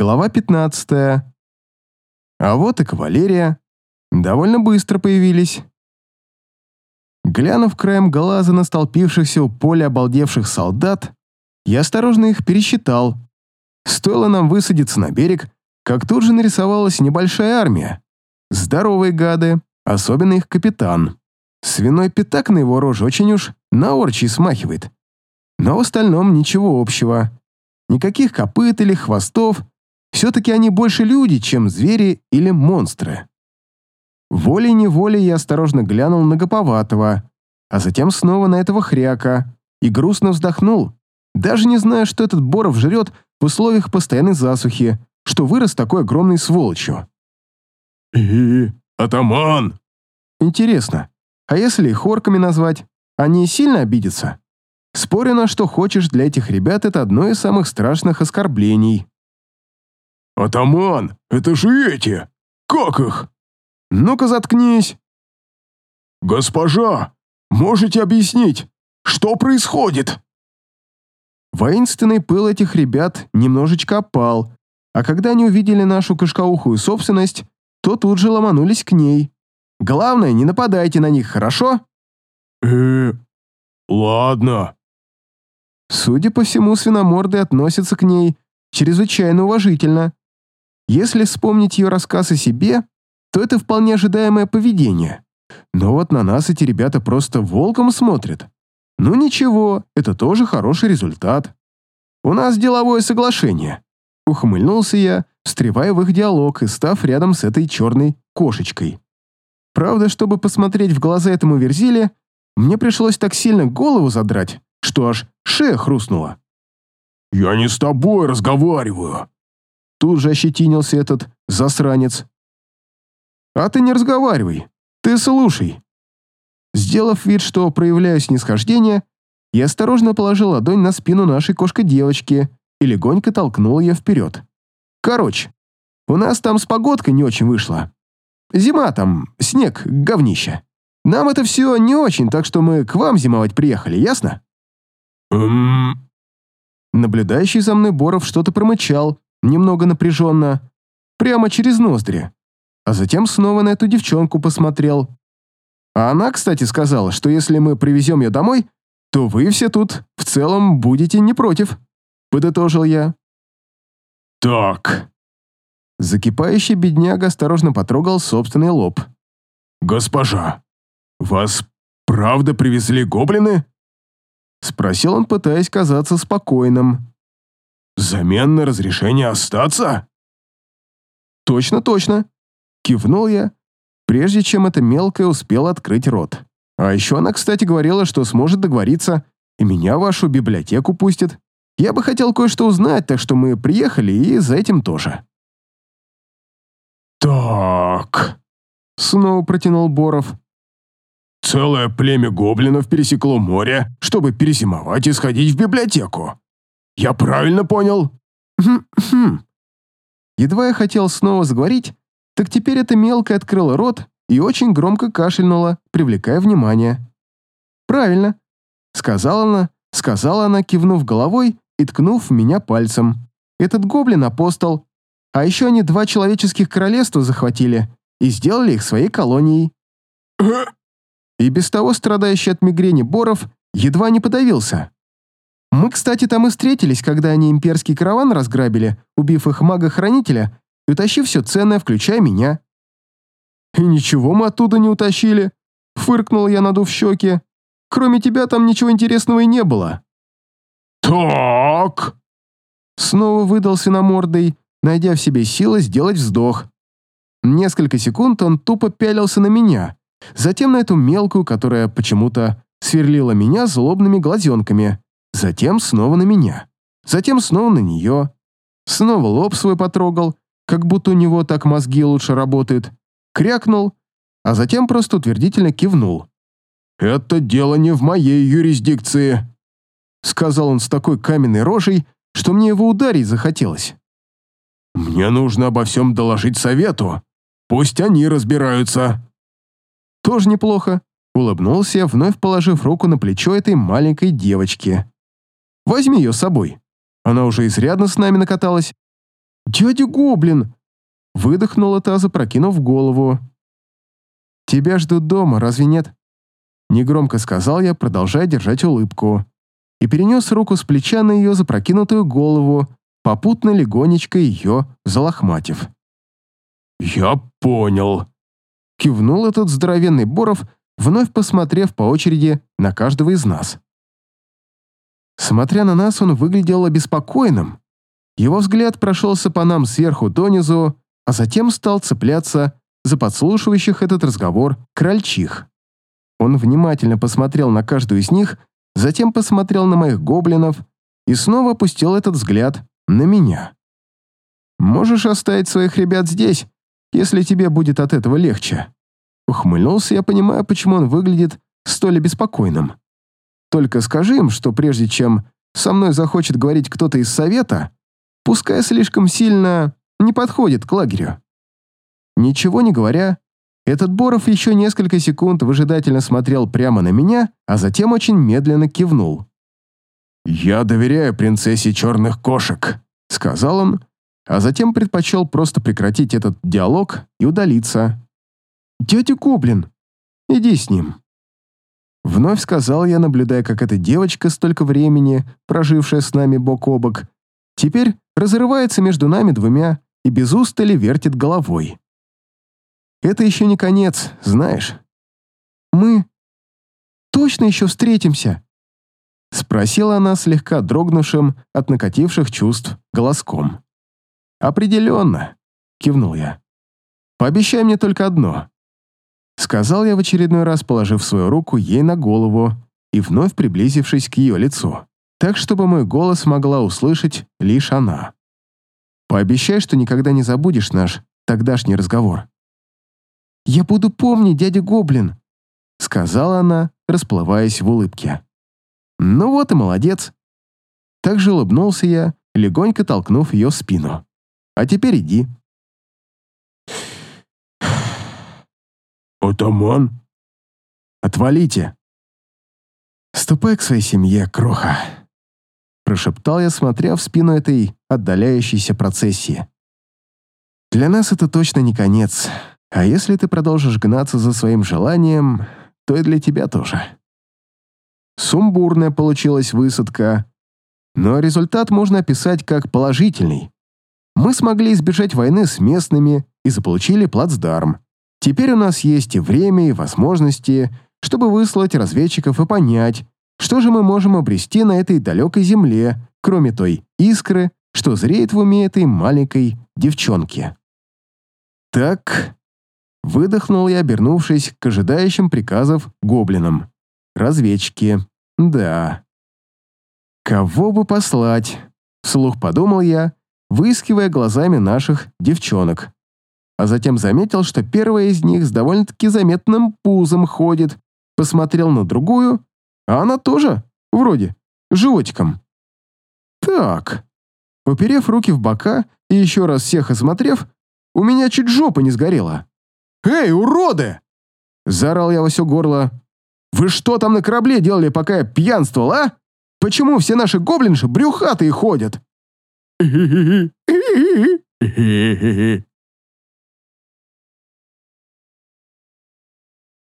Глава 15. А вот и кавалерия. Довольно быстро появились. Глянув краем глаза на столпившихся у поля обалдевших солдат, я осторожно их пересчитал. Стоило нам высадиться на берег, как тут же нарисовалась небольшая армия. Здоровые гады, особенно их капитан. Свиной пятак на его роже очень уж на орчий смахивает. Но в остальном ничего общего. Никаких копыт или хвостов. Все-таки они больше люди, чем звери или монстры. Волей-неволей я осторожно глянул на Гоповатого, а затем снова на этого хряка и грустно вздохнул, даже не зная, что этот Боров жрет в условиях постоянной засухи, что вырос такой огромной сволочью. «И, атаман!» Интересно, а если их орками назвать, они сильно обидятся? Спорю на что хочешь, для этих ребят это одно из самых страшных оскорблений. «Атаман, это же эти! Как их?» «Ну-ка заткнись!» «Госпожа, можете объяснить, что происходит?» Воинственный пыл этих ребят немножечко опал, а когда они увидели нашу кашкаухую собственность, то тут же ломанулись к ней. Главное, не нападайте на них, хорошо? э ладно. Судя по всему, свиноморды относятся к ней чрезвычайно уважительно. Если вспомнить ее рассказ о себе, то это вполне ожидаемое поведение. Но вот на нас эти ребята просто волком смотрят. Ну ничего, это тоже хороший результат. У нас деловое соглашение. Ухмыльнулся я, встревая в их диалог и став рядом с этой черной кошечкой. Правда, чтобы посмотреть в глаза этому верзиле, мне пришлось так сильно голову задрать, что аж шея хрустнула. «Я не с тобой разговариваю!» Тут же ощетинился этот засранец. «А ты не разговаривай, ты слушай». Сделав вид, что проявляю снисхождение, я осторожно положил ладонь на спину нашей кошка-девочки и легонько толкнул ее вперед. Короче, у нас там с погодкой не очень вышло. Зима там, снег, говнище. Нам это все не очень, так что мы к вам зимовать приехали, ясно? Эм... Наблюдающий за мной Боров что-то промычал, немного напряженно, прямо через ноздри а затем снова на эту девчонку посмотрел. А она, кстати, сказала, что если мы привезем ее домой, то вы все тут в целом будете не против, подытожил я. Так. Закипающий бедняга осторожно потрогал собственный лоб. Госпожа, вас правда привезли гоблины? Спросил он, пытаясь казаться спокойным. Взамен на разрешение остаться? Точно, точно. Кивнул я, прежде чем эта мелкая успела открыть рот. А еще она, кстати, говорила, что сможет договориться, и меня в вашу библиотеку пустит. Я бы хотел кое-что узнать, так что мы приехали и за этим тоже. «Так...» — снова протянул Боров. «Целое племя гоблинов пересекло море, чтобы перезимовать и сходить в библиотеку. Я правильно понял?» «Хм-хм». Едва я хотел снова заговорить, так теперь эта мелкая открыла рот и очень громко кашельнула, привлекая внимание. «Правильно», — сказала она, сказала она, кивнув головой и ткнув меня пальцем. «Этот гоблин-апостол. А еще они два человеческих королевства захватили и сделали их своей колонией». И без того страдающий от мигрени Боров едва не подавился. Мы, кстати, там и встретились, когда они имперский караван разграбили, убив их мага-хранителя и утащив все ценное, включая меня. «И ничего мы оттуда не утащили», — фыркнул я, надув щеки. «Кроме тебя там ничего интересного и не было». «Так...» Снова выдал свиномордой, найдя в себе силы сделать вздох. Несколько секунд он тупо пялился на меня, затем на эту мелкую, которая почему-то сверлила меня злобными глазенками, затем снова на меня, затем снова на нее, снова лоб свой потрогал, как будто у него так мозги лучше работают, крякнул, а затем просто утвердительно кивнул. «Это дело не в моей юрисдикции», — сказал он с такой каменной рожей, что мне его ударить захотелось. «Мне нужно обо всем доложить совету. Пусть они разбираются». «Тоже неплохо», — улыбнулся вновь положив руку на плечо этой маленькой девочки. «Возьми ее с собой. Она уже изрядно с нами накаталась». «Дядя Гоблин!» Выдохнула та, запрокинув голову. «Тебя ждут дома, разве нет?» Негромко сказал я, продолжая держать улыбку. И перенес руку с плеча на ее запрокинутую голову, попутно легонечко ее залохматив. «Я понял», — кивнул этот здоровенный Боров, вновь посмотрев по очереди на каждого из нас. Смотря на нас, он выглядел обеспокоенным. Его взгляд прошелся по нам сверху донизу, а затем стал цепляться за подслушивающих этот разговор крольчих. Он внимательно посмотрел на каждую из них, затем посмотрел на моих гоблинов и снова опустил этот взгляд на меня. «Можешь оставить своих ребят здесь, если тебе будет от этого легче». Ухмыльнулся я, понимая, почему он выглядит столь обеспокоенным. «Только скажи им, что прежде чем со мной захочет говорить кто-то из совета, пускай слишком сильно не подходит к лагерю». Ничего не говоря, этот Боров еще несколько секунд выжидательно смотрел прямо на меня, а затем очень медленно кивнул. «Я доверяю принцессе черных кошек», — сказал он, а затем предпочел просто прекратить этот диалог и удалиться. «Дядя Гоблин, иди с ним». Вновь сказал я, наблюдая, как эта девочка, столько времени, прожившая с нами бок о бок, теперь разрывается между нами двумя и без устали вертит головой. Это еще не конец, знаешь. Мы точно еще встретимся? Спросила она слегка дрогнувшим от накативших чувств голоском. «Определенно», — кивнул я. «Пообещай мне только одно». Сказал я в очередной раз, положив свою руку ей на голову и вновь приблизившись к ее лицу, так, чтобы мой голос могла услышать лишь она. «Пообещай, что никогда не забудешь наш тогдашний разговор». «Я буду помнить, дядя Гоблин», — сказала она, расплываясь в улыбке. «Ну вот и молодец». Также улыбнулся я, легонько толкнув ее в спину. «А теперь иди». «Атаман?» «Отвалите!» «Ступай к своей семье, кроха!» Прошептал я, смотря в спину этой отдаляющейся процессии. «Для нас это точно не конец, а если ты продолжишь гнаться за своим желанием, то и для тебя тоже». Сумбурная получилась высадка, но результат можно описать как положительный. Мы смогли избежать войны с местными и заполучили плацдарм. Теперь у нас есть и время, и возможности, чтобы выслать разведчиков и понять, что же мы можем обрести на этой далекой земле, кроме той искры, что зреет в уме этой маленькой девчонки. Так, выдохнул я, обернувшись к ожидающим приказов гоблинам. Разведчики. Да. Кого бы послать? Вслух подумал я, выискивая глазами наших девчонок. А затем заметил, что первая из них с довольно-таки заметным пузом ходит, посмотрел на другую, а она тоже, вроде, животиком. Так. Уперев руки в бока и еще раз всех осмотрев, у меня чуть жопа не сгорела. «Эй, уроды!» Заорал я во все горло. «Вы что там на корабле делали, пока я пьянствовал, а? Почему все наши гоблинши брюхатые ходят?»